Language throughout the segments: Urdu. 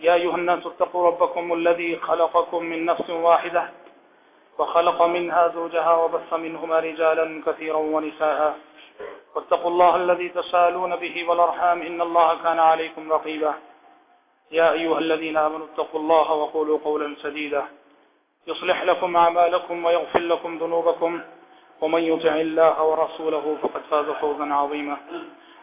يا أيها الناس اتقوا ربكم الذي خلقكم من نفس واحدة وخلق منها زوجها وبث منهما رجالا كثيرا ونساء. واتقوا الله الذي تسالون به والأرحام إن الله كان عليكم رقيبا. يا أيها الذين آمنوا اتقوا الله وقولوا قولا سديدا. يصلح لكم أعمالكم ويغفر لكم ذنوبكم. ومن يطع الله ورسوله فقد فاز فوزا عظيما.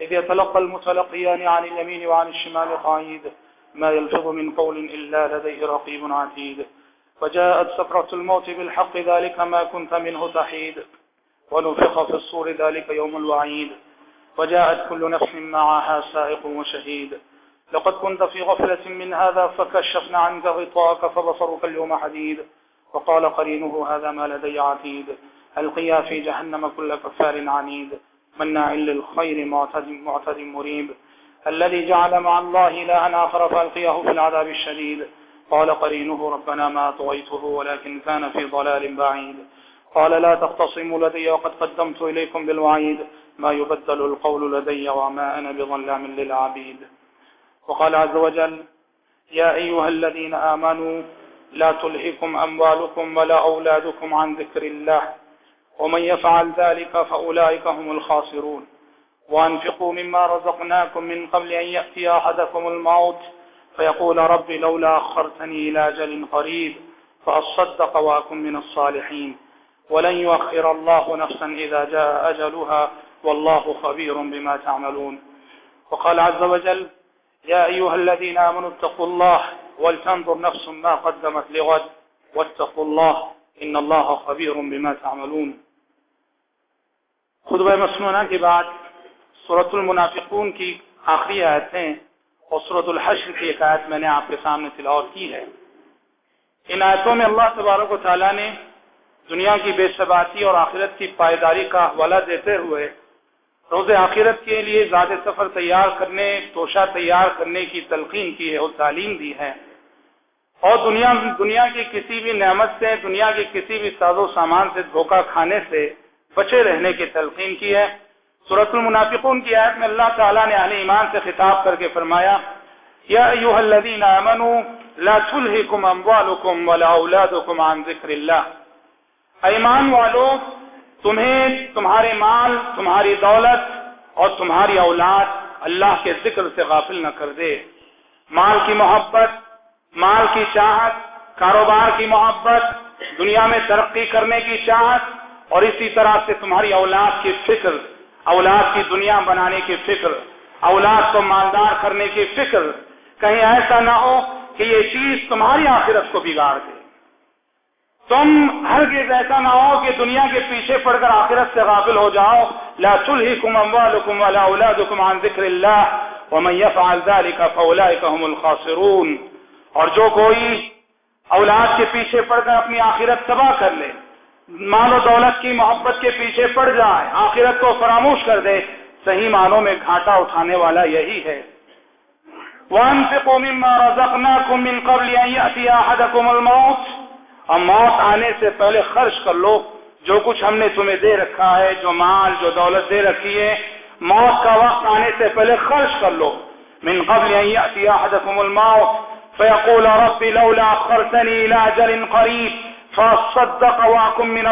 إذ يتلقى المتلقيان عن اليمين وعن الشمال قعيد، ما يلفظ من قول إلا لديه رقيب عتيد. وجاءت سفرة الموت بالحق، ذلك ما كنت منه تحيد. ونفخ في الصور، ذلك يوم الوعيد. وجاءت كل نفس معها سائق وشهيد. لقد كنت في غفلة من هذا، فكشفنا عنك غطاءك، فبصرك اليوم حديد. وقال قرينه، هذا ما لدي عتيد. القيا في جهنم كل كفار عنيد. مناع للخير معتد, معتد مريب. الذي جعل مع الله إلها آخر فألقيه في العذاب الشديد. قال قرينه ربنا ما طويته ولكن كان في ضلال بعيد. قال لا تختصموا لدي وقد قدمت إليكم بالوعيد. ما يبدل القول لدي وما أنا بظلام للعبيد. وقال عز وجل يا أيها الذين آمنوا لا تلهكم أموالكم ولا أولادكم عن ذكر الله. ومن يفعل ذلك فأولئك هم الخاسرون. وأنفقوا مما رزقناكم من قبل أن يأتي أحدكم الموت. فيقول رب لولا أخرتني إلى جل قريب. فأصدق وأكن من الصالحين. ولن يؤخر الله نفسا إذا جاء أجلها. والله خبير بما تعملون. وقال عز وجل يا أيها الذين آمنوا اتقوا الله ولتنظر نفس ما قدمت لغد. واتقوا الله إن الله خبير بما تعملون. خطبہ مسنونہ کے بعد صورت المنافقون کی آخری آیتیں اور صورت الحشر کی ایک آیت میں نے آپ کے سامنے تلاوت کی ہے۔ ان آیتوں میں اللہ تبارک و تعالیٰ نے دنیا کی بے ثباتی اور آخرت کی پائیداری کا حوالہ دیتے ہوئے روز آخرت کے لیے زیادہ سفر تیار کرنے، توشہ تیار کرنے کی تلقین کی ہے اور تعلیم دی ہے۔ اور دنیا دنیا کی کسی بھی نعمت سے، دنیا کے کسی بھی ساز و سامان سے دھوکہ کھانے سے بچے رہنے کی تلقین کی ہے۔ صورت المنافقون کی آیت میں اللہ تعالیٰ نے اہل ایمان سے خطاب کر کے فرمایا، یا ایوہ الذین آمنوا، لا تلہکم اموالکم ولا اولادکم عن ذکر اللہ۔ ایمان والو، تمہیں تمہارے مال، تمہاری دولت اور تمہاری اولاد اللہ کے ذکر سے غافل نہ کر دے۔ مال کی محبت، مال کی چاہت، کاروبار کی محبت، دنیا میں ترقی کرنے کی چاہت اور اسی طرح سے تمہاری اولاد کی فکر، اولاد کی دنیا بنانے کی فکر، اولاد کو مالدار کرنے کی فکر، کہیں ایسا نہ ہو کہ یہ چیز تمہاری آخرت کو بگاڑ دے۔ تم ہر گز ایسا نہ ہو کہ دنیا کے پیچھے پڑ کر آخرت سے غافل ہو جاؤ۔ لا ولا عن ذکر اللہ۔ ومن يفعل ذلك هم الخاسرون۔ اور جو کوئی اولاد کے پیچھے پڑ کر اپنی آخرت تباہ کر لے مال و دولت کی محبت کے پیچھے پڑ جائے، آخرت کو فراموش کر دے، صحیح معنوں میں گھاٹا اٹھانے والا یہی ہے۔ وَأَنفِقُوا مِمَّا رَزَقْنَاكُم مِّن قَبْلِ أَن يَأْتِيَ أَحَدَكُمُ الْمَوْتُ۔ اور موت آنے سے پہلے خرچ کر لو، جو کچھ ہم نے تمہیں دے رکھا ہے، جو مال، جو دولت دے رکھی ہے، موت کا وقت آنے سے پہلے خرچ کر لو۔ من قبل ان يأتي أحدكم الموت۔ فيقول رب لولا أخرتني إلى أجل قريب۔ فصدق واكن من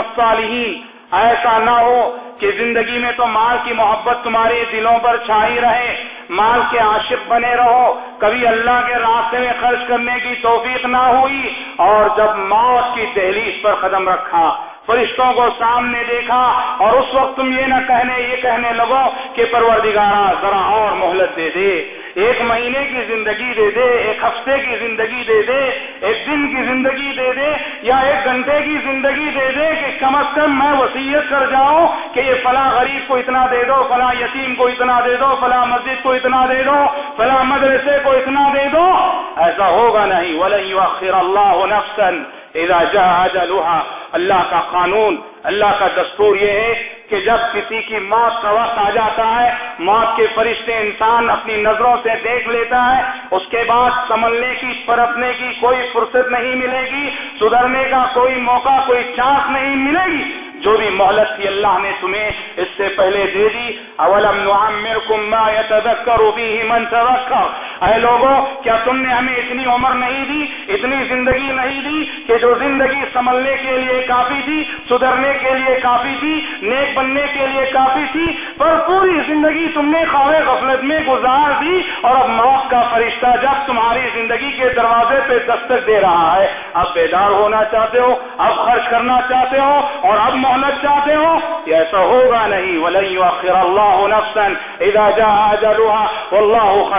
ایسا نہ ہو کہ زندگی میں تو مال کی محبت تمہارے دلوں پر چھائی رہے، مال کے عاشق بنے رہو۔ کبھی اللہ کے راستے میں خرچ کرنے کی توفیق نہ ہوئی اور جب موت کی دہلیز پر قدم رکھا، فرشتوں کو سامنے دیکھا اور اس وقت تم یہ نہ کہنے، یہ کہنے لگو کہ پروردگارا ذرا اور مہلت دے دے۔ ایک مہینے کی زندگی دے دے، ایک ہفتے کی زندگی دے دے، ایک دن کی زندگی دے دے، یا ایک گھنٹے کی زندگی دے دے کہ کم از کم میں وسیعت کر جاؤں کہ یہ فلاں غریب کو اتنا دے دو، فلاں یتیم کو اتنا دے دو، فلاں مسجد کو اتنا دے دو، فلاں مدرسے کو اتنا دے دو۔ ایسا ہوگا نہیں۔ وَلَن اللہ نفسن اذا جاء اجلها اللہ کا قانون، اللہ کا دستور یہ ہے کہ جب کسی کی موت کا وقت آ جاتا ہے، موت کے فرشتے انسان اپنی نظروں سے دیکھ لیتا ہے، اس کے بعد سنبھلنے کی، پرتنے کی کوئی فرصت نہیں ملے گی، سدھرنے کا کوئی موقع، کوئی چانس نہیں ملے گی۔ جو بھی مہلت تھی اللہ نے تمہیں اس سے پہلے دے دی۔ اولم نعمرکم ما يتذکر به من تذکر۔ اے لوگوں کیا تم نے ہمیں اتنی عمر نہیں دی، اتنی زندگی نہیں دی کہ جو زندگی سنبھلنے کے لیے کافی تھی، سدھرنے کے لیے کافی تھی، نیک بننے کے لیے کافی تھی، پر پوری زندگی تم نے خواہ غفلت میں گزار دی اور اب موت کا فرشتہ جب تمہاری زندگی کے دروازے پہ دستک دے رہا ہے۔ اب بیدار ہونا چاہتے ہو، اب خرچ کرنا چاہتے ہو اور اب مہلت چاہتے ہو، یہ ایسا ہوگا نہیں۔ وَلَن يُؤَخِّرَ اللَّهُ نَفْسًا اِذَا جَاءَ أَجَلُهَا وَاللَّهُ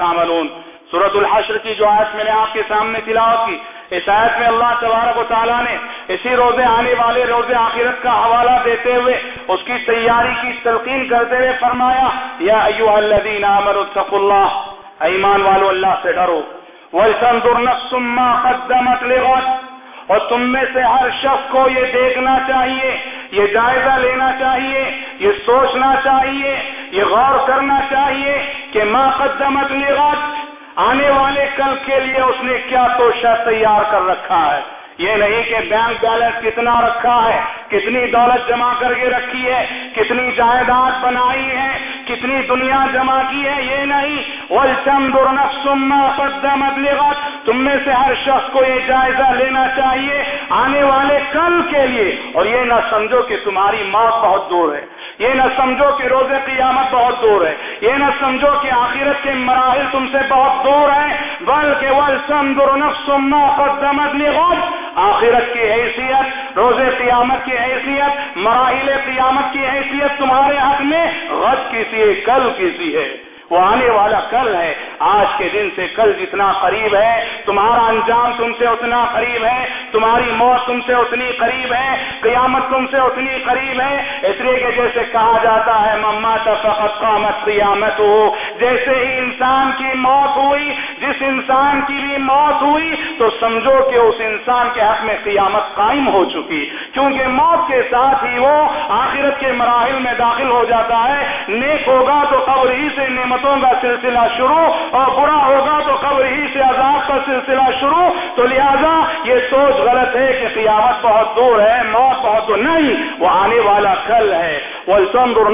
تَعْمَلُونَ۔ سورة الحشر کی جو آیت میں نے آپ کے سامنے تلاوت کی، اس آیت میں اللہ تبارک و تعالیٰ نے اسی روزے آنے والے روزے آخرت کا حوالہ دیتے ہوئے اس کی تیاری کی تلقین کرتے ہوئے فرمایا، یا ایوہ الذین آمنوا اتقوا اللہ ایمان والو، اللہ سے ڈرو۔ وَلْتَنْظُرْ نَفْسٌ مَّا قَدَّمَتْ لِغَدْ، اور تم میں سے ہر شخص کو یہ دیکھنا چاہیے یہ جائزہ لینا چاہیے، یہ سوچنا چاہیے، یہ غور کرنا چاہیے کہ ما قدمت لغت، آنے والے کل کے لیے اس نے کیا توشہ تیار کر رکھا ہے۔ یہ نہیں کہ بینک بیلنس کتنا رکھا ہے۔ کتنی دولت جمع کر کے رکھی ہے، کتنی جائیداد بنائی ہے، کتنی دنیا جمع کی ہے، یہ نہیں۔ تم میں سے ہر شخص کو یہ جائزہ لینا چاہیے آنے والے کل کے لیے۔ اور یہ نہ سمجھو کہ تمہاری موت بہت دور ہے۔ یہ نہ سمجھو کہ روز قیامت بہت دور ہے۔ یہ نہ سمجھو کہ آخرت کے مراحل تم سے بہت دور ہیں۔ بلکہ آخرت کی حیثیت، روز قیامت کی حیثیت، مراحل قیامت کی حیثیت تمہارے حق میں، غد کسی ہے، کل کسی ہے، وہ آنے والا کل ہے، آج کے دن سے کل جتنا قریب ہے، تمہارا انجام تم سے اتنا قریب ہے تمہاری موت تم سے اتنی قریب ہے، قیامت تم سے اتنی قریب ہے۔ اس لیے کہ جیسے کہا جاتا ہے مما فقط قامت قیامت ہو جیسے ہی انسان کی موت ہوئی، جس انسان کی بھی موت ہوئی، تو سمجھو کہ اس انسان کے حق میں قیامت قائم ہو چکی۔ کیونکہ موت کے ساتھ ہی وہ آخرت کے مراحل میں داخل ہو جاتا ہے۔ نیک ہوگا تو قبر ہی سے نعمتوں کا سلسلہ شروع، اور برا ہوگا تو قبر ہی سے عذاب کا سلسلہ شروع۔ تو لہذا یہ سوچ غلط ہے کہ قیامت بہت دور ہے، موت بہت دور، نہیں، وہ آنے والا کل ہے۔ وَلْتَنْظُرْ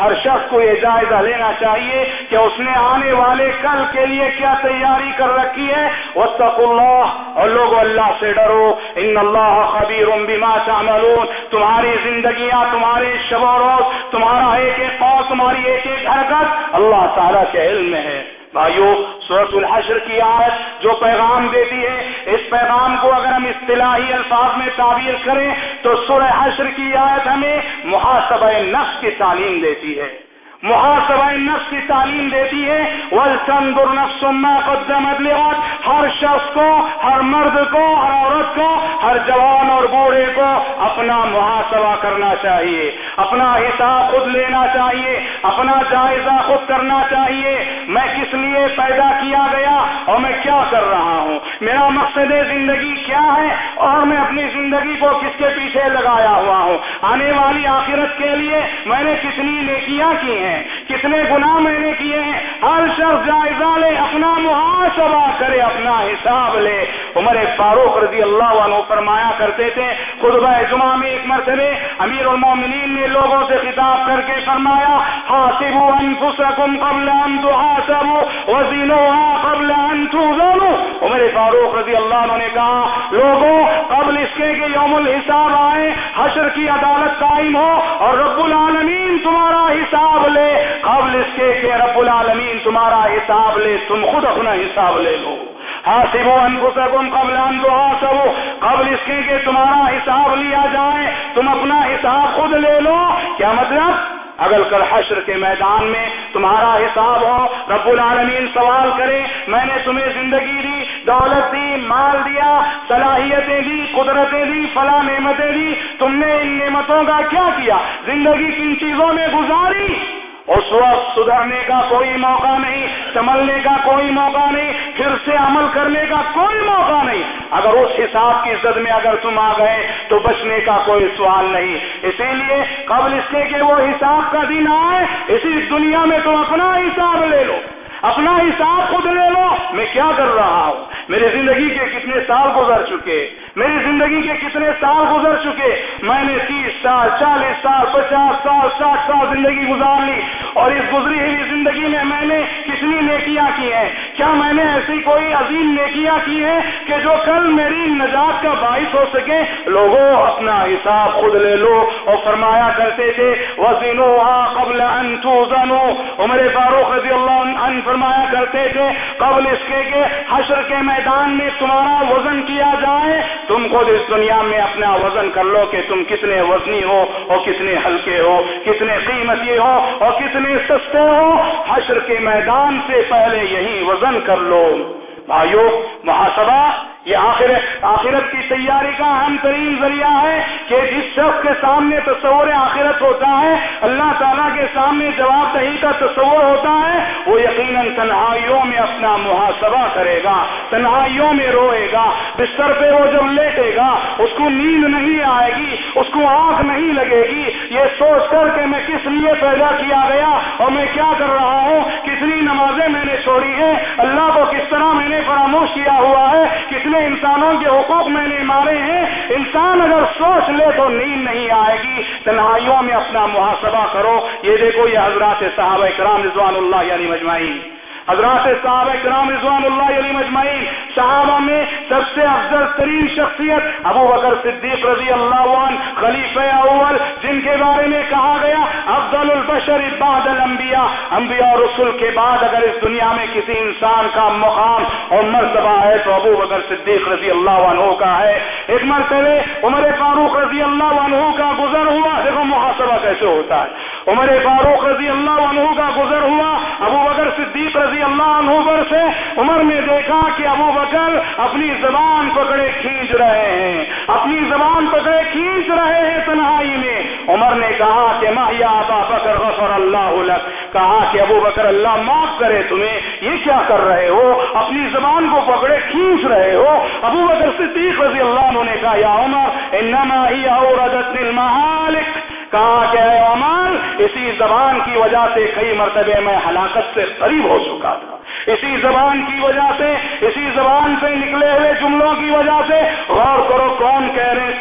ہر شخص کو یہ جائزہ لینا چاہیے کہ اس نے آنے والے کل کے لیے کیا تیاری کر رکھی ہے۔ وَاتَّقُوا اللَّهِ، اور لوگو اللہ سے ڈرو۔ ان اللہ خبیر بما تعملون۔ تمہاری زندگیاں، تمہارے شب و روز، تمہارا ایک ایک قول تمہاری ایک ایک حرکت اللہ تعالیٰ کے علم میں ہے۔ بھائیو سورت الحشر کی آیت جو پیغام دیتی ہے، اس پیغام کو اگر ہم اصطلاحی الفاظ میں تعبیر کریں، تو سورہ حشر کی آیت ہمیں محاسبہ نفس کی تعلیم دیتی ہے۔ محاسبہ نفس کی تعلیم دیتی ہے۔ وَلْتَنْدُرْ نَفْسُ مَا قَدَّمَتْ لِغَتْ ہر شخص کو، ہر مرد کو، ہر عورت کو، ہر جوان اور بوڑھے کو اپنا محاسبہ کرنا چاہیے۔ اپنا حساب خود لینا چاہیے۔ اپنا جائزہ خود کرنا چاہیے۔ میں کس لیے پیدا کیا گیا اور میں کیا کر رہا ہوں؟ میرا مقصد زندگی کیا ہے اور میں اپنی زندگی کو کس کے پیچھے لگایا ہوا ہوں؟ آنے والی آخرت کے لیے میں نے کتنی نیکیاں کی ہیں؟ ہیں۔ کتنے گناہ میں نے کیے ہیں، ہر شخص جائزہ لے، اپنا محاسبہ کرے، اپنا حساب لے۔ عمر فاروق رضی اللہ عنہ فرمایا کرتے تھے، خطبہ جمعہ میں ایک مرتبہ امیر المومنین نے لوگوں سے خطاب کر کے فرمایا، حاسبوا انفسکم قبل ان تحاسبوا وزنوها قبل ان توزنوا عمر فاروق رضی اللہ عنہ نے کہا، لوگوں، قبل اس کے کہ یوم الحساب آئے، حشر کی عدالت قائم ہو اور رب العالمین تمہارا حساب لے۔ قبل اس کے کہ رب العالمین تمہارا حساب لے، تم خود اپنا حساب لے لو۔ حاسبو انفسکم قبل ان تحاسبو۔ قبل اس کے کہ تمہارا حساب لیا جائے، تم اپنا حساب خود لے لو۔ کیا مطلب؟ اگر کل حشر کے میدان میں تمہارا حساب ہو، رب العالمین سوال کرے، میں نے تمہیں زندگی دی، دولت دی، مال دیا، صلاحیتیں دی، قدرتیں دی، فلاں نعمتیں دی، تم نے ان نعمتوں کا کیا کیا؟ زندگی کن چیزوں میں گزاری؟ اس وقت سدھرنے کا کوئی موقع نہیں، سنبھلنے کا کوئی موقع نہیں، پھر سے عمل کرنے کا کوئی موقع نہیں۔ اگر اس حساب کی زد میں اگر تم آ گئے تو بچنے کا کوئی سوال نہیں۔ اسی لیے قبل اس کے کہ وہ حساب کا دن آئے، اسی دنیا میں تم اپنا حساب لے لو۔ اپنا حساب خود لے لو۔ میں کیا کر رہا ہوں؟ میری زندگی کے کتنے سال گزر چکے؟ میری زندگی کے کتنے سال گزر چکے؟ میں نے تیس سال، چالیس سال، پچاس سال، ساٹھ سال زندگی گزار لی اور اس گزری ہوئی زندگی میں میں نے کتنی نیکیاں کی ہیں؟ کیا میں نے ایسی کوئی عظیم نیکیاں کی ہیں کہ جو کل میری نجات کا باعث ہو سکے؟ لوگوں، اپنا حساب خود لے لو اور فرمایا کرتے تھے وزنو قبل عمر فاروق رضی اللہ عنہ فرمایا کرتے تھے، قبل اس کے کہ حشر کے میدان میں تمہارا وزن کیا جائے تم خود اس دنیا میں اپنا وزن کر لو کہ تم کتنے وزنی ہو اور کتنے ہلکے ہو، کتنے قیمتی ہو اور کتنے سستے ہو۔ حشر کے میدان سے پہلے یہی وزن کر لو۔ بھائیو محاسبہ یہ آخر آخرت کی تیاری کا اہم ترین ذریعہ ہے کہ جس شخص کے سامنے تصور آخرت ہوتا ہے، اللہ تعالیٰ کے سامنے جواب دہی کا تصور ہوتا ہے، وہ یقیناً تنہائیوں میں اپنا محاسبہ کرے گا، تنہائیوں میں روئے گا، بستر پہ وہ جب لیٹے گا، اس کو نیند نہیں آئے گی، اس کو آنکھ نہیں لگے گی، یہ سوچ کر کہ میں کس لیے پیدا کیا گیا اور میں کیا کر رہا ہوں، کتنی نمازیں میں نے چھوڑی ہیں، اللہ کو کس طرح میں نے فراموش کیا ہوا ہے، کتنی کتنے انسانوں کے حقوق میں نے مارے ہیں۔ انسان اگر سوچ لے تو نیند نہیں آئے گی۔ تنہائیوں میں اپنا محاسبہ کرو۔ یہ دیکھو یہ حضرات صحابہ کرام رضوان اللہ یعنی مجمعین۔ حضرات صحابہ کرام رضوان اللہ علی مجمعین، صحابہ میں سب سے افضل ترین شخصیت ابو بکر صدیق رضی اللہ عنہ، خلیفہ اول، جن کے بارے میں کہا گیا، افضل البشر بعد الانبیاء۔ انبیاء اور رسول کے بعد اگر اس دنیا میں کسی انسان کا مقام اور مرتبہ ہے تو ابو بکر صدیق رضی اللہ عنہ کا ہے۔ ایک مرتبہ عمر فاروق رضی اللہ عنہ کا گزر ہوا، دیکھو محاسبہ کیسے ہوتا ہے۔ عمر فاروق رضی اللہ عنہ کا گزر ہوا، ابو بکر صدیق رضی اللہ عنہ پر سے عمر نے دیکھا کہ ابو بکر اپنی زبان پکڑے کھینچ رہے ہیں۔ اپنی زبان پکڑے کھینچ رہے ہیں تنہائی میں۔ عمر نے کہا کہ ماہیا ابا بکر غفر اللہ کہا کہ ابو بکر، اللہ معاف کرے تمہیں، یہ کیا کر رہے ہو؟ اپنی زبان کو پکڑے کھینچ رہے ہو۔ ابو بکر صدیق رضی اللہ عنہ نے کہا، یا عمر، انما ہی عورت المحالک کہا کہ اے عمر اسی زبان کی وجہ سے کئی مرتبے میں ہلاکت سے قریب ہو چکا تھا۔ اسی زبان کی وجہ سے، اسی زبان سے نکلے ہوئے جملوں کی وجہ سے، غور کرو کون کہہ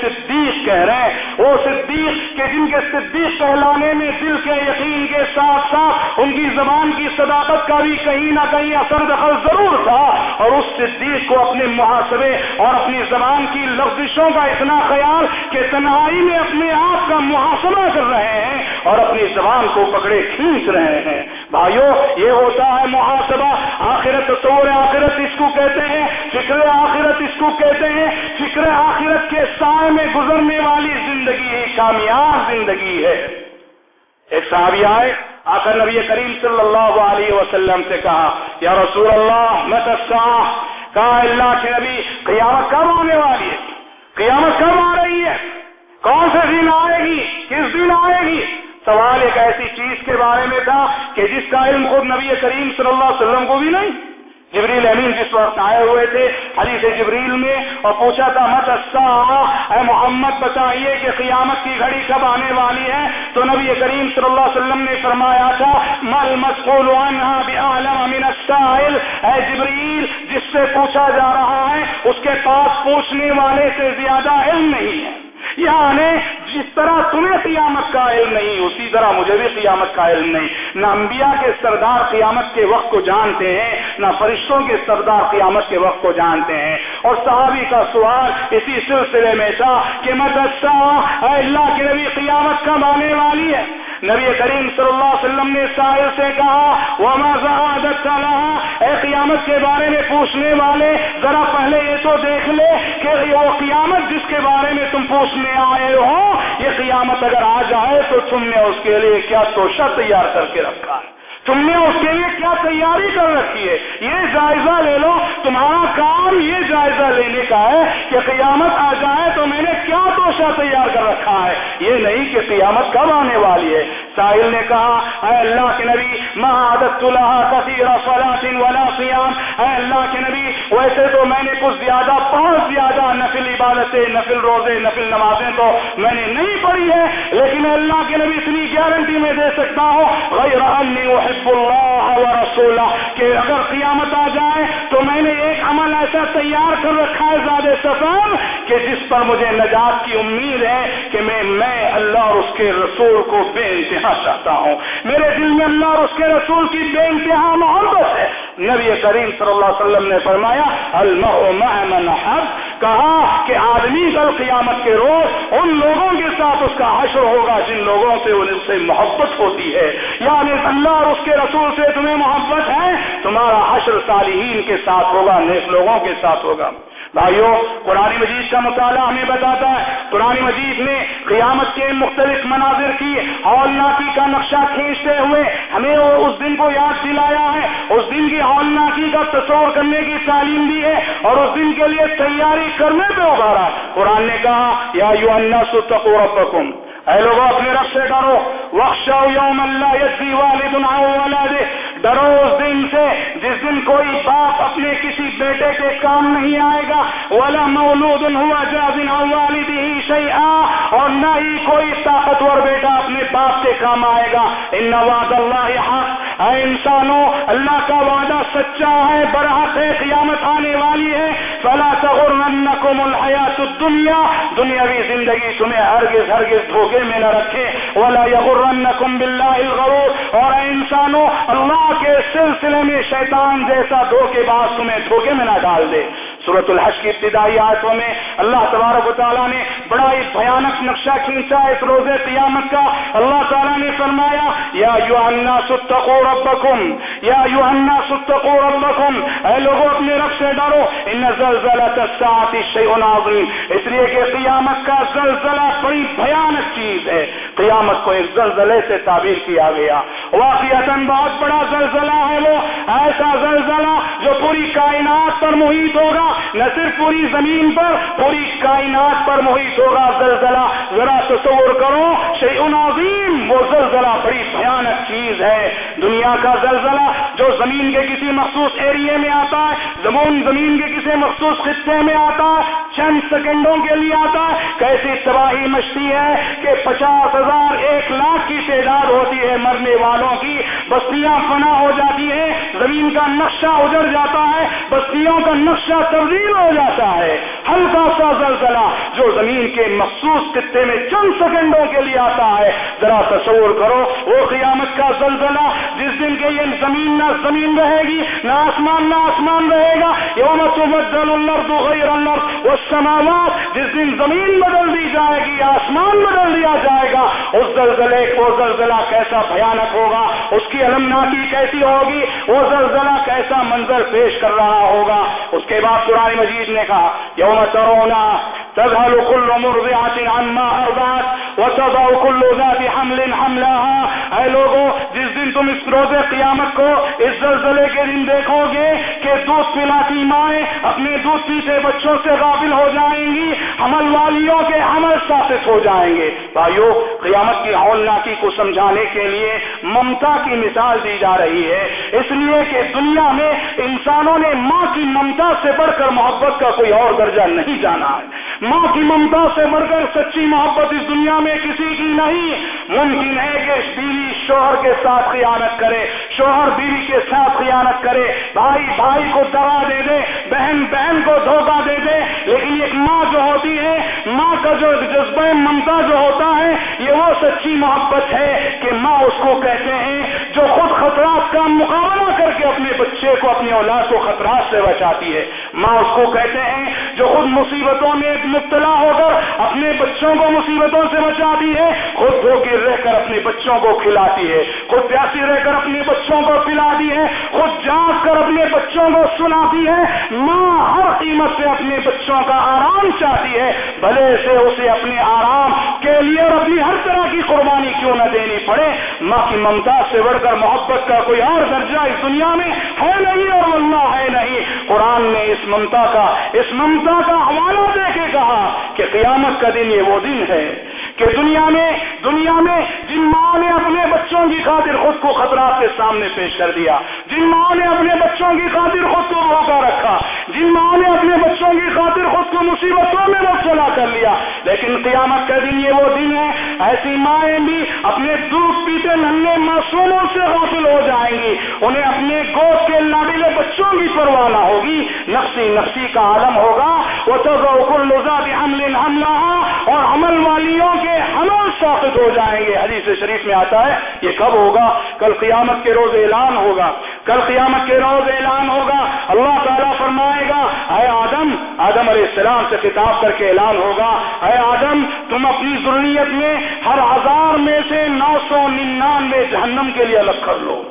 صدیق کہہ رہے ہیں وہ صدیق کہ جن کے صدیق کہلانے میں دل کے یقین کے ساتھ ساتھ ان کی زبان کی صداقت کا بھی کہیں نہ کہیں اثر دخل ضرور تھا۔ اور اس صدیق کو اپنے محاسبے اور اپنی زبان کی لفزشوں کا اتنا خیال کہ تنہائی میں اپنے آپ کا محاسبہ کر رہے ہیں اور اپنی زبان کو پکڑے کھینچ رہے ہیں۔ بھائیو، یہ ہوتا ہے محاسبہ۔ آخرت تصور آخرت اس کو کہتے ہیں، فکر آخرت اس کو کہتے ہیں۔ فکر آخرت کے سائے میں گزرنے والی زندگی ہی کامیاب زندگی ہے۔ ایک صحابی آئے، آخر نبی کریم صلی اللہ علیہ وسلم سے کہا، یا رسول اللہ میں کہا، اللہ کے نبی، قیامت کب آنے والی ہے؟ قیامت کب آ رہی ہے؟ کون سے دن آئے گی؟ کس دن آئے گی؟ سوال ایک ایسی چیز کے بارے میں تھا کہ جس کا علم خود نبی کریم صلی اللہ علیہ وسلم کو بھی نہیں۔ جبریل امین جس وقت آئے ہوئے تھے حدیث جبریل میں اور پوچھا تھا، مت اے محمد، بتائیے کہ قیامت کی گھڑی کب آنے والی ہے؟ تو نبی کریم صلی اللہ علیہ وسلم نے فرمایا تھا مل مسقول امین السائل؟ اے جبریل، جس سے پوچھا جا رہا ہے، اس کے پاس پوچھنے والے سے زیادہ علم نہیں ہے۔ یعنی جس طرح تمہیں قیامت کا علم نہیں، اسی طرح مجھے بھی قیامت کا علم نہیں۔ نہ انبیاء کے سردار قیامت کے وقت کو جانتے ہیں، نہ فرشتوں کے سردار قیامت کے وقت کو جانتے ہیں۔ اور صحابی کا سوال اسی سلسلے میں تھا کہ اللہ کے نبی، قیامت کب آنے والی ہے؟ نبی کریم صلی اللہ علیہ وسلم نے ساحل سے کہا وہ مزاحت اے قیامت کے بارے میں پوچھنے والے، ذرا پہلے یہ تو دیکھ لے کہ وہ قیامت جس کے بارے میں تم پوچھنے آئے ہو، یہ قیامت اگر آ جائے تو تم نے اس کے لیے کیا توشہ تیار کر کے رکھا ہے۔ تم نے اس کے لیے کیا تیاری کر رکھی ہے؟ یہ جائزہ لے لو۔ تمہارا کام یہ جائزہ لینے کا ہے کہ قیامت آ جائے تو میں نے کیا توشہ تیار کر رکھا ہے؟ یہ نہیں کہ قیامت کب آنے والی ہے۔ ساحل نے کہا، اے اللہ کے نبی مہادت کثیر فلاطن ولا سیام اے اللہ کے نبی، ویسے تو میں نے کچھ زیادہ بہت زیادہ نفل عبادتیں، نفل روزے، نفل نمازیں تو میں نے نہیں پڑھی ہے لیکن اللہ کے نبی اتنی گارنٹی میں دے سکتا ہوں، غیر انی احب اللہ و رسولہ، کہ اگر قیامت آ جائے تو میں نے ایک عمل ایسا تیار کر رکھا ہے زیادہ سفر، کہ جس پر مجھے نجات کی امید ہے کہ میں میں اللہ اور اس کے رسول کو بے انتہا چاہتا ہوں۔ میرے دل میں اللہ اور اس کے رسول کی بے انتہا محبت ہے۔ نبی کریم صلی اللہ علیہ وسلم نے فرمایا المح کہا کہ آدمی کل قیامت کے روز ان لوگوں کے ساتھ اس کا حشر ہوگا جن لوگوں سے ان سے محبت ہوتی ہے۔ یعنی اللہ اور اس کے رسول سے تمہیں محبت ہے، تمہارا حشر صالحین کے ساتھ ہوگا، نیک لوگوں کے ساتھ ہوگا۔ بھائیو، قرآن مجید کا مطالعہ ہمیں بتاتا ہے، قرآن مجید نے قیامت کے مختلف مناظر کی ہولناکی کا نقشہ کھینچتے ہوئے ہمیں اس دن کو یاد دلایا ہے۔ اس دن کی ہولناکی کا تصور کرنے کی تعلیم دی ہے اور اس دن کے لیے تیاری کرنے پہ ابھارا۔ قرآن نے کہا، یا یو اللہ ستقو ربکم۔ اے لوگوں اپنے رب سے ڈرو۔ وخشو یوم اللہ یسی والد ولد ڈرو اس دن سے، جس دن کوئی باپ اپنے کسی بیٹے کے کام نہیں آئے گا، ولا مولود ہوا جازن والدی ہی شیئا، اور نہ ہی کوئی طاقتور بیٹا اپنے باپ کے کام آئے گا۔ ان وعد اللہ حق اے انسانوں، اللہ کا وعدہ سچا ہے برحق ہے، قیامت آنے والی ہے۔ فلا تغرنکم الحیات الدنیا دنیاوی زندگی تمہیں ہرگز ہرگز دھوکے میں نہ رکھے۔ ولا یغرنکم باللہ الغرور۔ اور اے انسانوں، اللہ کے سلسلے میں شیطان جیسا دھوکے باز تمہیں دھوکے میں نہ ڈال دے۔ صورت الحج کی ابتدائی آیتوں میں اللہ تبارک و تعالیٰ نے بڑا ہی بھیانک نقشہ کھینچا اس روز قیامت کا۔ اللہ تعالیٰ نے فرمایا، یا یوحنا ستقو ربکم، یا یوحنا ستقو ربکم۔ اے لوگوں اپنے رب سے ڈرو۔ ان زلزلہ الساعت شیء عظیم۔ اس لیے کہ قیامت کا زلزلہ بڑی بھیانک چیز ہے۔ قیامت کو ایک زلزلے سے تعبیر کیا گیا۔ واقعتاً بہت بڑا زلزلہ ہے وہ۔ ایسا زلزلہ جو پوری کائنات پر محیط ہوگا۔ نہ صرف پوری زمین پر، پوری کائنات پر محیط ہوگا زلزلہ۔ ذرا تصور کرو شیء عظیم، وہ زلزلہ بڑی بھیانک چیز ہے۔ دنیا کا زلزلہ جو زمین کے کسی مخصوص ایریے میں آتا ہے زمین زمین کے کسی مخصوص خطے میں آتا ہے چند سیکنڈوں کے لیے آتا ہے۔ کیسی تباہی مچتی ہے کہ پچاس ہزار ایک لاکھ کی تعداد ہوتی ہے مرنے والوں کی۔ بستیاں فنا ہو جاتی ہیں، زمین کا نقشہ اجڑ جاتا ہے، بستیوں کا نقشہ تبدیل ہو جاتا ہے۔ ہلکا سا زلزلہ جو زمین کے مخصوص خطے میں چند سیکنڈوں کے لیے آتا ہے۔ ذرا تصور کرو، وہ قیامت کا زلزلہ جس دن کے یہ زمین نہ زمین رہے گی، نہ آسمان نہ آسمان رہے گا۔ یوم تبدل الارض غیر الارض سماوات جس دن زمین بدل دی جائے گی، آسمان بدل دیا جائے گا، اس زلزلے کو زلزلہ کیسا بھیانک ہوگا، اس کی المناکی کیسی ہوگی، وہ زلزلہ کیسا منظر پیش کر رہا ہوگا۔ اس کے بعد قرآن مجید نے کہا، یوم ترونا تذهل كل مرضعة عما ارضعت وتضع كل ذات حمل حملها اے لوگوں جس دن تم اس روز قیامت کو اس زلزلے کے دن دیکھو گے کہ دودھ پلاتی مائیں اپنے دودھ پیتے بچوں سے غافل ہو جائیں گی، حمل والیوں کے حمل ثابت ہو جائیں گے۔ بھائیو، قیامت کی ہولناکی کو سمجھانے کے لیے ممتا کی مثال دی جا رہی ہے۔ اس لیے کہ دنیا میں انسانوں نے ماں کی ممتا سے بڑھ کر محبت کا کوئی اور درجہ نہیں جانا ہے۔ ماں کی ممتا سے بڑھ کر سچی محبت اس دنیا میں کسی کی نہیں ممکن ہے کہ بیوی شوہر کے ساتھ خیانت کرے، شوہر بیوی کے ساتھ خیانت کرے۔ بھائی بھائی کو دوا دے دے، بہن بہن کو دھوکہ دے دے۔ لیکن ایک ماں جو ہوتی ہے، ماں کا جو جذبہ ممتا جو ہوتا ہے، یہ وہ سچی محبت ہے کہ ماں اس کو کہتے ہیں جو خود خطرات کا مقابلہ کر کے اپنے بچے کو، اپنی اولاد کو خطرات سے بچاتی ہے۔ ماں اس کو کہتے ہیں جو خود مصیبتوں میں مبتلا ہو کر اپنے بچوں کو مصیبتوں سے بچاتی ہے، خود بھوکی رہ کر اپنے بچوں کو کھلاتی ہے، خود پیاسی رہ کر اپنے بچوں کو پلاتی ہے، خود جانچ کر اپنے بچوں کو سناتی ہے۔ ماں ہر قیمت سے اپنے بچوں کا آرام چاہتی ہے، بھلے سے اسے اپنے آرام کے لیے اور اپنی ہر طرح کی قربانی کیوں نہ دینی پڑے۔ ماں کی ممتا سے بڑھ کر محبت کا کوئی اور درجہ اس دنیا میں ہے نہیں اور اللہ ہے نہیں۔ قرآن نے اس ممتا کا، اس ممتا کا حوالہ دے کے کہا کہ قیامت کا دن یہ وہ دن ہے کہ دنیا میں دنیا میں جن ماں نے اپنے بچوں کی خاطر خود کو خطرات کے سامنے پیش کر دیا، جن ماں نے اپنے بچوں کی خاطر خود کو روکا رکھا، جن ماں نے اپنے بچوں کی خاطر خود کو مصیبتوں میں مبتلا کر لیا۔ لیکن قیامت کا دن یہ وہ دن ہے، ایسی مائیں بھی اپنے دودھ پیتے ننے معصوموں سے غافل ہو جائیں گی۔ انہیں اپنے گود کے لاڈلے بچوں کی پرواہ نہ ہوگی۔ نفسی نفسی کا عالم ہوگا۔ وہ تو حمل حملہ اور عمل والیوں کے حمل ثابت ہو جائیں گے۔ حدیث شریف میں آتا ہے، یہ کب ہوگا؟ کل قیامت کے روز اعلان ہوگا۔ کل قیامت کے روز اعلان ہوگا۔ اللہ تعالیٰ فرمائے گا، اے آدم آدم علیہ السلام سے خطاب کر کے اعلان ہوگا۔ اے آدم، تم اپنی ضروریت میں ہر ہزار میں سے نو سو ننانوے جہنم کے لیے الگ کر لو۔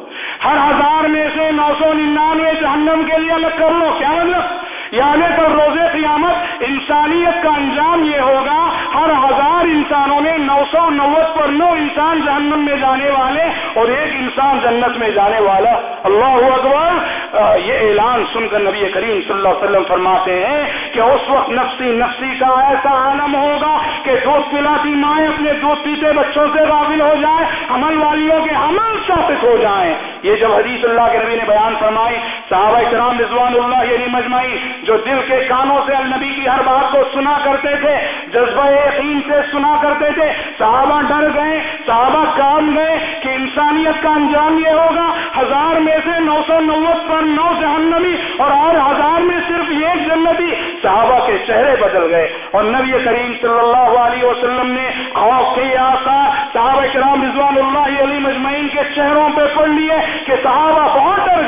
ہر ہزار میں سے نو سو ننانوے جہنم کے لیے الگ کر لو۔ کیا مطلب؟ یعنی پر روزے قیامت انسانیت کا انجام یہ ہوگا، ہر ہزار انسانوں میں نو سو نوت پر نو انسان جہنم میں جانے والے اور ایک انسان جنت میں جانے والا۔ اللہ اکبر۔ یہ اعلان سن کر نبی کریم صلی اللہ علیہ وسلم فرماتے ہیں کہ اس وقت نفسی نفسی کا ایسا عالم ہوگا کہ دودھ پلاتی مائیں اپنے دودھ پیتے بچوں سے قابل ہو جائیں عمل والیوں کے عمل ثابت ہو جائیں۔ یہ جب حدیث اللہ کے نبی نے بیان فرمائی، صحابہ کرام رضوان اللہ یعنی مجمعی جو دل کے کانوں سے النبی کی ہر بات کو سنا کرتے تھے، جذبہ یقین سے سنا کرتے تھے۔ صحابہ ڈر گئے، صحابہ کام گئے کہ انسانیت کا انجام یہ ہوگا۔ ہزار میں سے نو سو نوت پر نو جہنمی اور اور ہزار میں صرف ایک جنتی صحابہ کے چہرے بدل گئے۔ اور نبی کریم صلی اللہ علیہ وسلم نے خوف کے آسار صحابہ کرام رضوان اللہ علی مجمعین کے چہروں پہ پڑھ لیے کہ صحابہ بہت ڈر گئے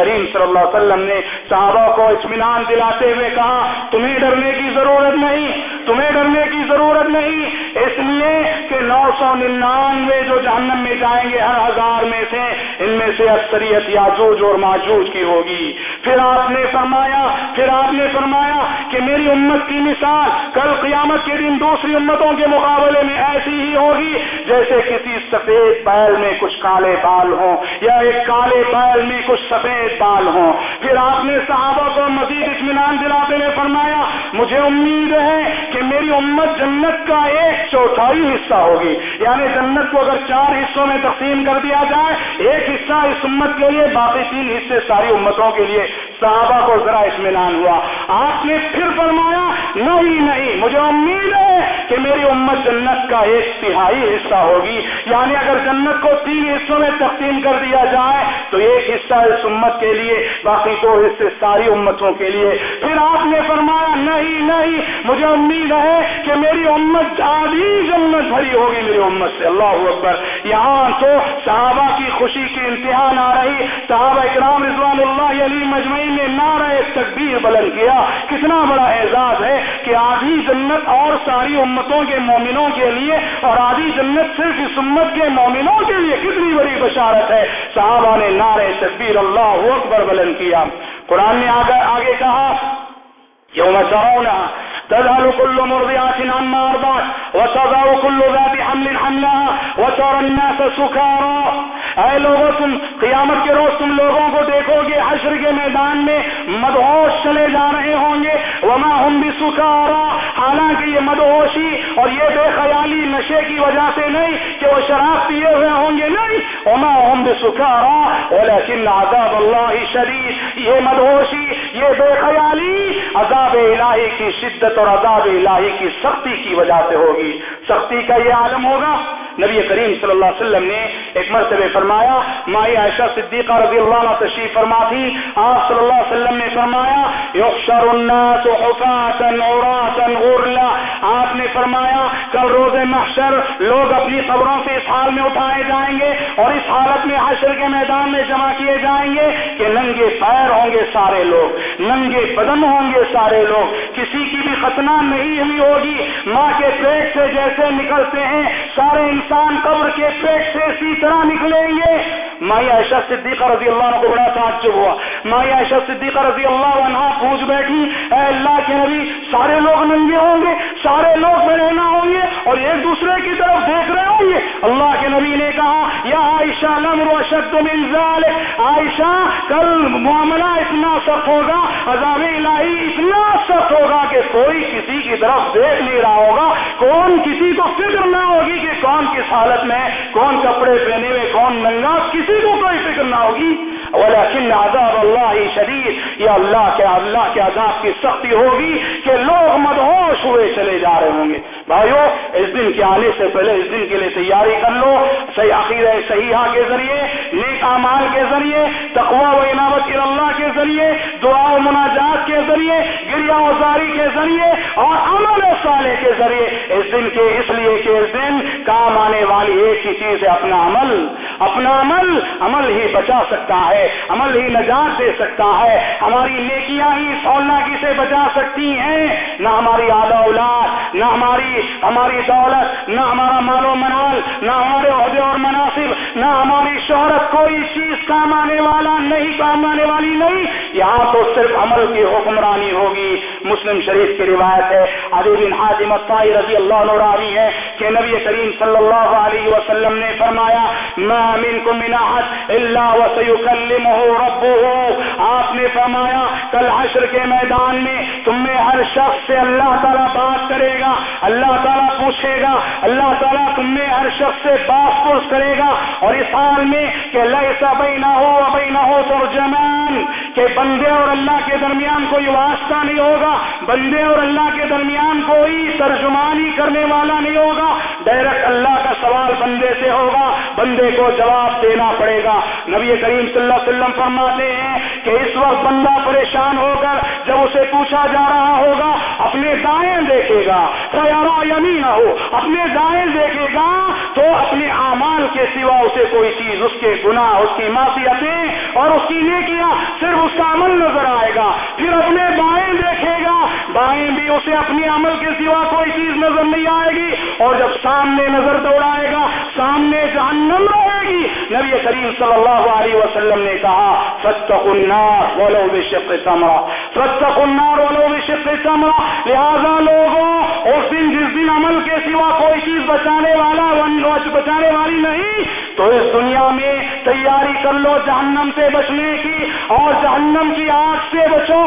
کریم صلی اللہ علیہ وسلم نے صحابہ کو اطمینان دلاتے ہوئے کہا، تمہیں ڈرنے کی ضرورت نہیں تمہیں ڈرنے کی ضرورت نہیں۔ اس لیے کہ نو سو ننانوے جو جہنم میں جائیں گے، ہر ہزار میں سے ان میں سے اکثریت یاجوج اور ماجوج کی ہوگی۔ پھر آپ نے فرمایا، پھر آپ نے فرمایا کہ میری امت کی مثال کل قیامت کے دن دوسری امتوں کے مقابلے میں ایسی ہی ہوگی، جیسے کسی سفید بیل میں کچھ کالے بال ہوں یا ایک کالے بیل میں کچھ سفید بال ہوں۔ پھر آپ نے صحابہ کو مزید اطمینان دلاتے ہوئے فرمایا، مجھے امید ہے کہ میری امت جنت کا ایک چوتھائی حصہ ہوگی۔ یعنی جنت کو اگر چار حصوں میں تقسیم کر دیا جائے، ایک حصہ اس امت کے لیے، باقی تین حصے ساری امتوں کے لیے۔ صحابہ کو ذرا اطمینان ہوا۔ آپ نے پھر فرمایا، نہیں نہیں، مجھے امید ہے کہ میری امت جنت کا ایک تہائی حصہ ہوگی۔ یعنی اگر جنت کو تین حصوں میں تقسیم کر دیا جائے، تو ایک حصہ اس امت کے لیے، باقی دو حصے ساری امتوں کے لیے۔ پھر آپ نے فرمایا، نہیں نہیں، مجھے امید ہے کہ میری امت آدھی جنت بھری ہوگی میری امت سے۔ اللہ اکبر۔ یہاں تو صحابہ کی خوشی کی امتحان آ رہی۔ صحابہ اکرام رضوان اللہ علی مجمعین نے نعرہ تکبیر بلند کیا۔ کتنا بڑا اعزاز ہے کہ آدھی جنت اور ساری امتوں کے مومنوں کے لیے اور آدھی جنت صرف اس امت کے مومنوں کے لیے کتنی بڑی بشارت ہے۔ صحابہ نے نعرہ تکبیر اللہ اکبر بلند کیا۔ قرآن نے آگے کہا، یوم ترونها تذهل كل مرضعة عما أرضعت، وتضع كل ذات حمل حملها، وترى الناس سكارى. اے لوگوں تم، قیامت کے روز تم لوگوں کو دیکھو گے، حشر کے میدان میں مدہوش چلے جا رہے ہوں گے، وما ہم بھی سکارا حالانکہ یہ مدہوشی اور یہ بے خیالی نشے کی وجہ سے نہیں کہ وہ شراب پیے ہوئے ہوں گے، نہیں. وما ہم بھی سکارا عذاب اللہ شدید یہ مدہوشی، یہ بے خیالی عذاب الہی کی شدت اور عذاب الہی کی سختی کی وجہ سے ہوگی۔ سختی کا یہ عالم ہوگا۔ نبی کریم صلی اللہ علیہ وسلم نے ایک مرتبہ فرمایا، مائی عائشہ صدیقہ رضی اللہ عنہ تشریف فرما تھی۔ آپ صلی اللہ علیہ وسلم نے فرمایا یحشر الناس حفاتا عراتا غرلا۔ آپ نے فرمایا، کل روز محشر لوگ اپنی قبروں سے اس حال میں اٹھائے جائیں گے اور اس حالت میں حشر کے میدان میں جمع کیے جائیں گے کہ ننگے پیر ہوں گے سارے لوگ، ننگے بدن ہوں گے سارے لوگ۔ کسی کی بھی ختنہ نہیں ہوئی ہوگی۔ ماں کے پیٹ سے جیسے نکلتے ہیں، سارے انسان قبر کے پیٹ سے اسی طرح نکلیں گے۔ مائی عائشہ صدیقہ رضی اللہ عنہ کو بڑا تعجب ہوا۔ مائی عائشہ صدیقہ رضی اللہ عنہ پوچھ بیٹھی۔ اے اللہ کے نبی، سارے لوگ ننگے ہوں گے، سارے لوگ بہنا ہوں گے اور ایک دوسرے کی طرف دیکھ رہے ہوں گے۔ اللہ کے نبی نے کہا، یا عائشہ لمر اشد من ذلك عائشہ، کل معاملہ اتنا سخت ہوگا، عذاب الہی اتنا سخت ہوگا کہ کوئی کسی کی طرف دیکھ نہیں رہا ہوگا۔ کون کسی کو فکر نہ ہوگی کہ کون کس حالت میں، کون کپڑے پہنے ہوئے، کون ننگا کسی کو کوئی فکر نہ ہوگی۔ ولیکن عذاب اللہ شدید یا اللہ کے اللہ کے عذاب کی سختی ہوگی کہ لوگ مدہوش ہوئے چلے جا رہے ہوں گے۔ بھائیو، اس دن کے آنے سے پہلے اس دن کے لیے تیاری کر لو، صحیح عقید صحیحہ کے ذریعے، نیک اعمال کے ذریعے تقوا و عنابت اللہ کے ذریعے، دعا و مناجات کے ذریعے گریا وزاری کے ذریعے اور عمل صالح کے ذریعے۔ اس دن کے اس لیے کہ اس دن کام آنے والی ایک ہی چیز ہے، اپنا عمل۔ اپنا عمل عمل ہی بچا سکتا ہے، عمل ہی نجات دے سکتا ہے۔ ہماری نیکیاں ہی سولناکی سے بچا سکتی ہیں، نہ ہماری اعلی اولاد نہ ہماری ہماری دولت نہ ہمارا مال و منال نہ ہمارے عہدے اور منال مناسب نہ ہماری شہرت کوئی چیز کام آنے والا نہیں کام آنے والی نہیں۔ یہاں تو صرف عمل کی حکمرانی ہوگی۔ مسلم شریف کی روایت ہے علی بن حاجم الطائی رضی اللہ عنہ راوی ہے کہ نبی کریم صلی اللہ علیہ وسلم نے فرمایا، ما منکم من احد الا وسيكلمه ربه آپ نے فرمایا، کل حشر کے میدان میں تم میں ہر شخص سے اللہ تعالیٰ بات کرے گا، اللہ تعالیٰ پوچھے گا، اللہ تعالیٰ تم میں ہر شخص سے باس پوچھ کرے اور اس حال میں کہ لئیسا بینا ہو بینا ہو ترجمان، کہ بندے اور اللہ کے درمیان کوئی واسطہ نہیں ہوگا، بندے اور اللہ کے درمیان کوئی ترجمانی کرنے والا نہیں ہوگا۔ ڈائریکٹ اللہ کا سوال بندے سے ہوگا، بندے کو جواب دینا پڑے گا۔ نبی کریم صلی اللہ علیہ وسلم فرماتے ہیں کہ اس وقت بندہ پریشان ہو کر جب اسے پوچھا جا رہا ہوگا، اپنے دائیں دیکھے گا۔ سیارا یمین ہو اپنے دائیں دیکھے گا تو اپنے اعمال کے سوا اسے کوئی چیز، اس کے گناہ، اس کی معافیتیں اور اس کی نیکیاں صرف اس کا عمل نظر آئے گا۔ پھر اپنے بائیں دیکھے گا بائیں بھی اسے اپنے عمل کے سوا کوئی چیز نظر نہیں آئے گی اور جب سامنے نظر دوڑائے گا، سامنے جہنم رہے گی۔ نبی کریم صلی اللہ علیہ وسلم نے کہا فتق النار ولو بشق تمرا فتق النار ولو بشق تمرا لہذا لوگوں، اس دن جس دن عمل کے سوا کوئی چیز بچانے والا بچانے والی نہیں، تو اس دنیا میں تیاری کر لو جہنم سے بچنے کی اور جہنم کی آگ سے بچو۔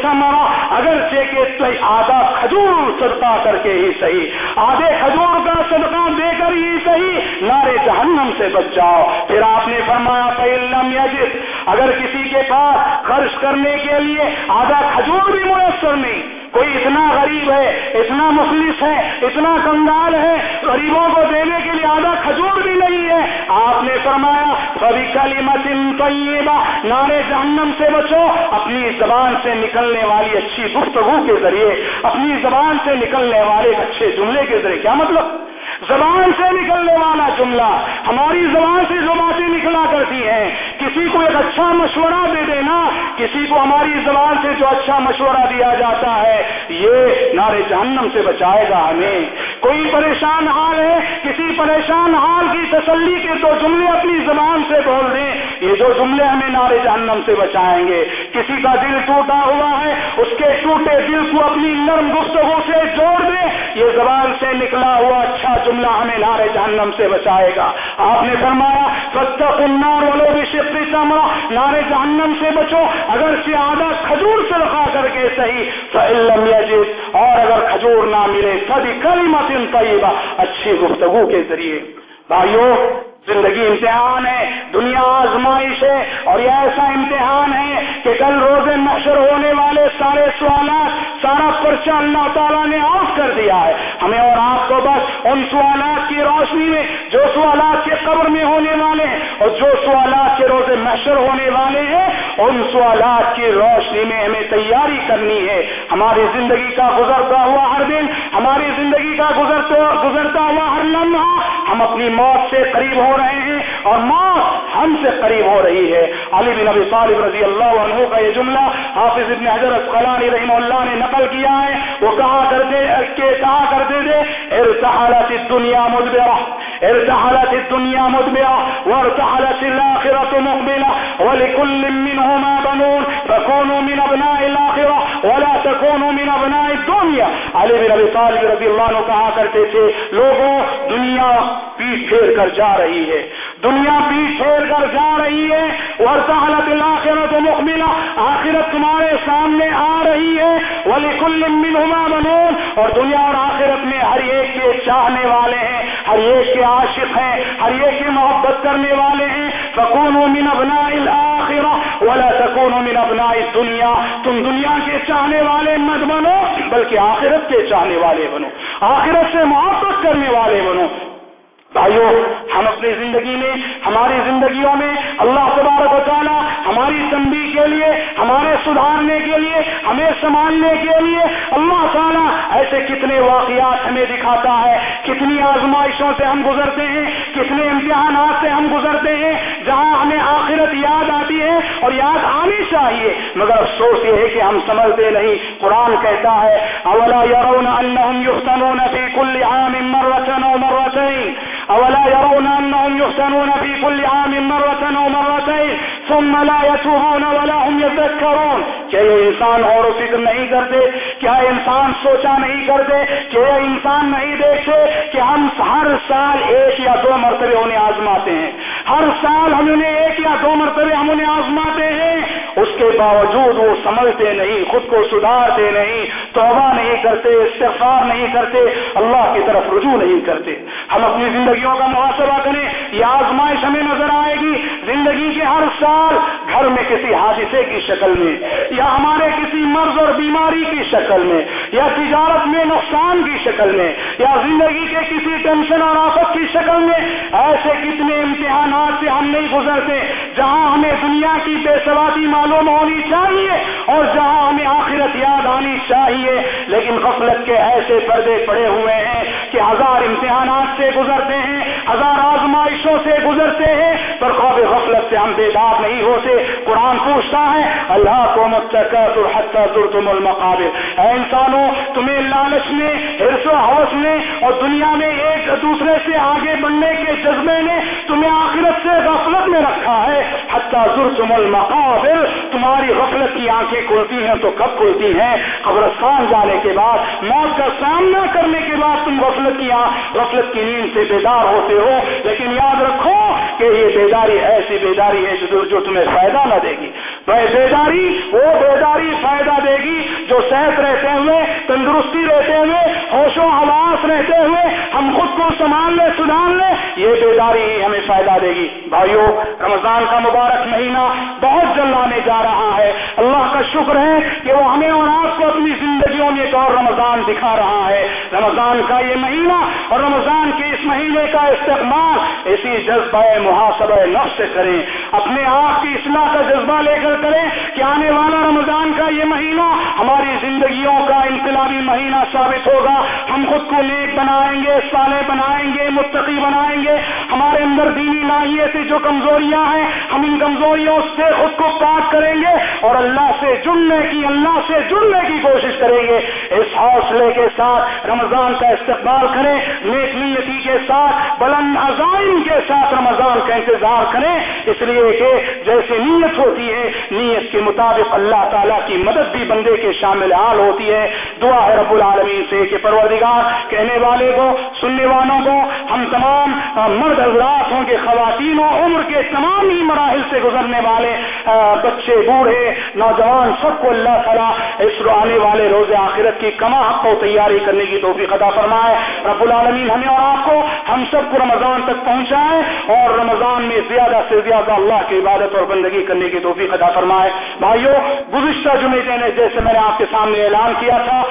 پیسہ مارا اگرچہ کہ آدھا کھجور صدقہ کر کے ہی صحیح، آدھے کھجور کا صدقہ دے کر ہی صحیح نارے جہنم سے بچ جاؤ۔ پھر آپ نے فرمایا فعلم یجد اگر کسی کے پاس خرچ کرنے کے لیے آدھا کھجور بھی میسر نہیں کوئی اتنا غریب ہے، اتنا مفلس ہے، اتنا کنگال ہے، غریبوں کو دینے کے لیے آدھا کھجور بھی نہیں ہے۔ آپ نے فرمایا کبھی کلی متن طیبہ نارے جہنم سے بچو۔ اپنی زبان سے نکلنے والی اچھی گفتگو کے ذریعے، اپنی زبان سے نکلنے والے اچھے جملے کے ذریعے۔ کیا مطلب؟ زبان سے نکلنے والا جملہ ہماری زبان سے جو باتیں نکلا کرتی ہیں۔ کسی کو ایک اچھا مشورہ دے دینا، کسی کو ہماری زبان سے جو اچھا مشورہ دیا جاتا ہے، یہ نارے جہنم سے بچائے گا ہمیں۔ کوئی پریشان حال ہے؟ کسی پریشان حال کی تسلی کے دو جملے اپنی زبان سے بول دیں، یہ دو جملے ہمیں نارے جہنم سے بچائیں گے۔ کسی کا دل ٹوٹا ہوا ہے، اس کے ٹوٹے دل کو اپنی نرم گفتگو سے جوڑ دیں، یہ زبان سے نکلا ہوا اچھا معاملہ ہمیں نارے جہنم سے بچائے گا۔ آپ نے فرمایا فتق النار ولو بشق تمرا نارے جہنم سے بچو۔ اگر سے آدھا کھجور سے رکھا کر کے صحیح فعلم یجد اور اگر کھجور نہ ملے سبھی کلمت طیبہ اچھی گفتگو کے ذریعے۔ بھائیو زندگی امتحان ہے، دنیا آزمائش ہے اور یہ ایسا امتحان ہے کہ کل روز نشر ہونے والے سارے سوالات، سارا پرچہ اللہ تعالیٰ نے آف کر دیا ہے۔ ہمیں اور آپ کو بس ان سوالات کی روشنی میں، جو سوالات کے قبر میں ہونے والے ہیں اور جو سوالات کے روز نشر ہونے والے ہیں، ان سوالات کی روشنی میں ہمیں تیاری کرنی ہے۔ ہماری زندگی کا گزرتا ہوا ہر دن، ہماری زندگی کا گزرتا گزرتا ہوا ہر لمحہ، ہم اپنی موت سے قریب ہو رہے ہیں اور موت ہم سے قریب ہو رہی ہے۔ علی بن ابی طالب رضی اللہ عنہ کا یہ جملہ حافظ ابن حضرت قلانی رحمہ اللہ نے نقل کیا ہے۔ وہ کہا کرتے، کہ کہا کرتے تھے، ارتحلت الدنیا مدبرہ ارتحلت الدنیا مدبرہ وارتحلت الاخرة مقبلة، ولكل منهما بنون، فكونوا من ابناء ولا تكونوا من ابناء علی بن ابی طالب رضی اللہ عنہ کہا کرتے تھے، لوگوں، دنیا پیٹ پھیر کر جا رہی ہے۔ دنیا پیٹ پھیر کر جا رہی ہے۔ ورتحلت الاخرة مقبلة آخرت تمہارے سامنے آ رہی ہے۔ ولكل منهما بنون اور دنیا اور آخرت میں ہر ایک کے چاہنے والے ہیں۔ ہر ایک کے عاشق ہیں۔ ہر ایک کے محبت کرنے والے ہیں۔ فکونوا من ابناء الاخرہ ولا تكونوا من ابناء الدنیا تم دنیا کے چاہنے والے مت بنو، بلکہ آخرت کے چاہنے والے بنو، آخرت سے محبت کرنے والے بنو۔ بھائیو، ہم اپنی زندگی میں، ہماری زندگیوں میں اللہ تبارک و تعالیٰ ہماری تنبیہ کے لیے، ہمارے سدھارنے کے لیے، ہمیں سنبھالنے کے لیے اللہ تعالیٰ ایسے کتنے واقعات ہمیں دکھاتا ہے، کتنی آزمائشوں سے ہم گزرتے ہیں، کتنے امتحانات سے ہم گزرتے ہیں، جہاں ہمیں آخرت یاد آتی ہے اور یاد آنی چاہیے، مگر افسوس یہ ہے کہ ہم سمجھتے نہیں، قرآن کہتا ہے، اولا يرون انهم يفتنون في اولا يرون انهم يفتنون في كل عام مرة او مرتين، ثم لا يتوبون ولا هم يذكرون. کیا یہ انسان غور و فکر نہیں کرتے کیا انسان سوچا نہیں کرتے کیا انسان نہیں دیکھتے، کہ ہم ہر سال ایک یا دو مرتبے انہیں آزماتے ہیں۔ ہر سال ہم انہیں ایک یا دو مرتبے ہم انہیں آزماتے ہیں۔ اس کے باوجود وہ سمجھتے نہیں، خود کو سدھارتے نہیں، توبہ نہیں کرتے، استغفار نہیں کرتے، اللہ کی طرف رجوع نہیں کرتے۔ ہم اپنی زندگیوں کا محاسبہ کریں، یہ آزمائش ہمیں نظر آئے گی۔ زندگی کے ہر سال گھر میں کسی حادثے کی شکل میں، یا ہمارے کسی مرض اور بیماری کی شکل میں، یا تجارت میں نقصان کی شکل میں، یا زندگی کے کسی ٹینشن اور آفت کی شکل میں۔ ایسے کتنے امتحانات سے ہم نہیں گزرتے، جہاں ہمیں دنیا کی بے سوادی معلوم ہونی چاہیے اور جہاں ہمیں آخرت یاد آنی چاہیے۔ لیکن غفلت کے ایسے پردے پڑے ہوئے ہیں کہ ہزار امتحانات سے گزرتے ہیں، ہزار آزمائشوں سے گزرتے ہیں، پر خواب غفلت سے ہم بیدار نہیں ہوتے۔ قرآن پوچھتا ہے، اللہ کو تم المقابل اے انسانوں، تمہیں لالچ میں، حرص و حوث میں اور دنیا میں ایک دوسرے سے آگے بڑھنے کے جذبے نے تمہیں آخرت سے غفلت میں رکھا ہے۔ حتیٰ تم المقابل تمہاری غفلت کی آنکھیں کھلتی ہیں تو کب کھلتی ہیں؟ قبرستان جانے کے بعد، موت کا سامنا کرنے کے بعد تم غفلت کی غفلت کی نیند سے بیدار ہوتے ہو۔ لیکن یاد رکھو کہ یہ بیداری ایسی بیداری ہے جو تمہیں فائدہ نہ دے گی۔ بیداری، وہ بیداری فائدہ دے گی جو صحت رہتے ہوئے، تندرستی رہتے ہوئے، ہوش و حواس رہتے ہوئے، ہم خود کو سنبھال لیں، سدھار لیں، یہ بیداری ہی ہمیں فائدہ دے گی۔ بھائیو، رمضان کا مبارک مہینہ بہت جلد آنے جا رہا ہے۔ اللہ کا شکر ہے کہ وہ ہمیں اور آپ کو اپنی زندگیوں میں ایک اور رمضان دکھا رہا ہے۔ رمضان کا یہ مہینہ اور رمضان کے اس مہینے کا استعمال اسی جذبہ محاسبہ نفس سے کریں۔ اپنے آپ کی اصلاح کا جذبہ لے کر کریں کہ آنے والا رمضان کا یہ مہینہ ہماری زندگیوں کا انقلابی مہینہ ثابت ہوگا۔ ہم خود کو نیک بنائیں گے، صالح بنائیں گے، متقی بنائیں گے۔ ہمارے اندر دینی لاہیے سے جو کمزوریاں ہیں، ہم ان کمزوریوں سے خود کو پاک کریں گے اور اللہ سے جڑنے کی، اللہ سے جڑنے کی کوشش کریں گے۔ اس حوصلے کے ساتھ رمضان کا استقبال کریں، نیک نیتی کے ساتھ، بلند عزائم کے ساتھ رمضان کا انتظار کریں۔ اس لیے کہ جیسے نیت ہوتی ہے نیت کے مطابق اللہ تعالیٰ کی مدد بھی بندے کے شامل حال ہوتی ہے۔ دعا ہے رب العالمین سے کہ پروردگار، کہنے والے کو، سننے والوں کو، ہم تمام مرد حضرات ہوں کہ خواتین و عمر کے تمام ہی مراحل سے گزرنے والے بچے، بوڑھے، نوجوان، سب کو اللہ تعالیٰ اس آنے والے روز آخرت کی کما حق کو تیاری کرنے کی توفیق عطا فرمائے۔ رب العالمین ہمیں اور آپ کو ہم سب کو رمضان تک پہنچائے اور رمضان میں زیادہ سے زیادہ اللہ کی عبادت اور بندگی کرنے کی توفیق عطا فرمائے، بھائیو، گزشتہ جمعے نے جیسے میں نے آپ کے سامنے اعلان کیا تھا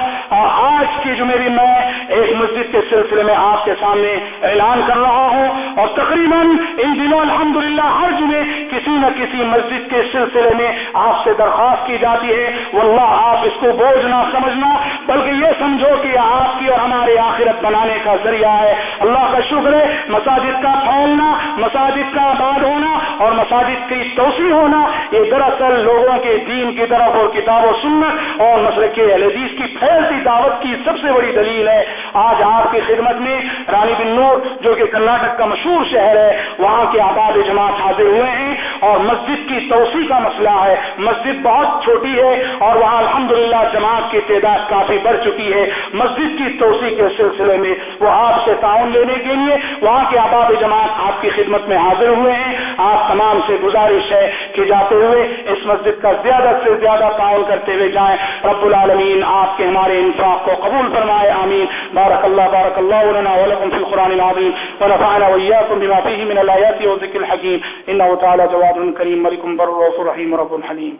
آج کی جمعے بھی میں ایک مسجد کے سلسلے میں آپ کے سامنے اعلان کر رہا ہوں، اور تقریباً ان دنوں الحمدللہ ہر جمعے کسی نہ کسی مسجد کے سلسلے میں آپ سے درخواست کی جاتی ہے۔ واللہ، آپ اس کو بوجھ نہ سمجھنا، بلکہ یہ سمجھو کہ آپ کی اور ہمارے آخرت بنانے کا ذریعہ ہے۔ اللہ کا شکر ہے، مساجد کا پھیلنا، مساجد کا آباد ہونا اور مساجد کی توسیع ہونا، یہ ذرا دراصل لوگوں کے دین کی طرف اور کتاب و سنت اور مسلک کے حدیث کی پھیلتی دعوت کی سب سے بڑی دلیل ہے۔ آج آپ کی خدمت میں رانی بن نور، جو کہ کرناٹک کا مشہور شہر ہے، وہاں کے آباد جماعت حاضر ہوئے ہیں اور مسجد کی توسیع کا مسئلہ ہے۔ مسجد بہت چھوٹی ہے اور وہاں الحمدللہ جماعت کی تعداد کافی بڑھ چکی ہے۔ مسجد کی توسیع کے سلسلے میں وہ آپ سے تعاون لینے کے لیے وہاں کے آباد جماعت آپ کی خدمت میں حاضر ہوئے ہیں۔ آپ تمام سے گزارش ہے کہ جاتے ہوئے اس مسجد کا زیادہ سے زیادہ تعاون کرتے ہوئے جائیں۔ رب العالمین آپ کے ہمارے انفاق کو قبول فرمائے، آمین۔ بارک اللہ بارک اللہ لنا ولکم فی القرآن العظیم۔ ونفعنا وإياكم بما فيه من الآيات والذكر الحكيم إنه تعالى جواد كريم ملك بر رحيم رب حليم